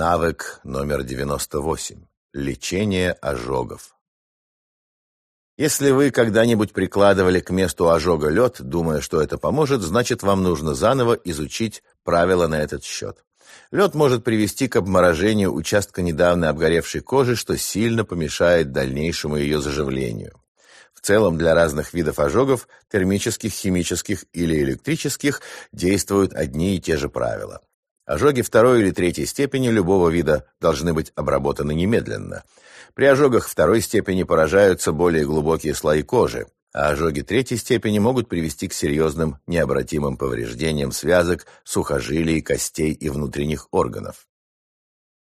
Навык номер 98. Лечение ожогов. Если вы когда-нибудь прикладывали к месту ожога лед, думая, что это поможет, значит вам нужно заново изучить правила на этот счет. Лед может привести к обморожению участка недавно обгоревшей кожи, что сильно помешает дальнейшему ее заживлению. В целом для разных видов ожогов, термических, химических или электрических, действуют одни и те же правила. Ожоги второй или третьей степени любого вида должны быть обработаны немедленно. При ожогах второй степени поражаются более глубокие слои кожи, а ожоги третьей степени могут привести к серьезным необратимым повреждениям связок, сухожилий, костей и внутренних органов.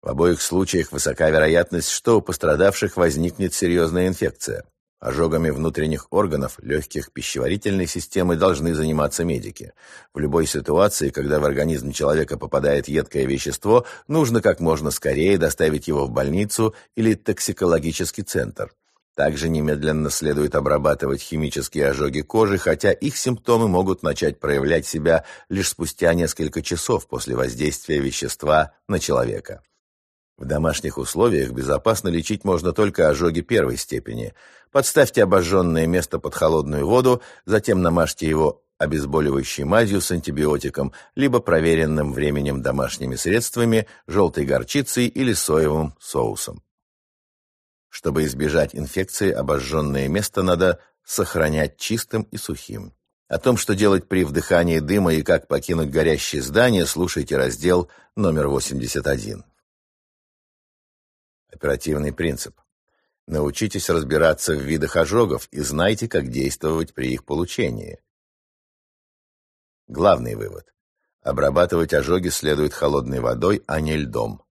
В обоих случаях высока вероятность, что у пострадавших возникнет серьезная инфекция. Ожогами внутренних органов, легких, пищеварительной системы должны заниматься медики. В любой ситуации, когда в организм человека попадает едкое вещество, нужно как можно скорее доставить его в больницу или токсикологический центр. Также немедленно следует обрабатывать химические ожоги кожи, хотя их симптомы могут начать проявлять себя лишь спустя несколько часов после воздействия вещества на человека. В домашних условиях безопасно лечить можно только ожоги первой степени. Подставьте обожженное место под холодную воду, затем намажьте его обезболивающей мазью с антибиотиком, либо проверенным временем домашними средствами, желтой горчицей или соевым соусом. Чтобы избежать инфекции, обожженное место надо сохранять чистым и сухим. О том, что делать при вдыхании дыма и как покинуть горящее здание, слушайте раздел номер 81. Оперативный принцип. Научитесь разбираться в видах ожогов и знайте, как действовать при их получении. Главный вывод. Обрабатывать ожоги следует холодной водой, а не льдом.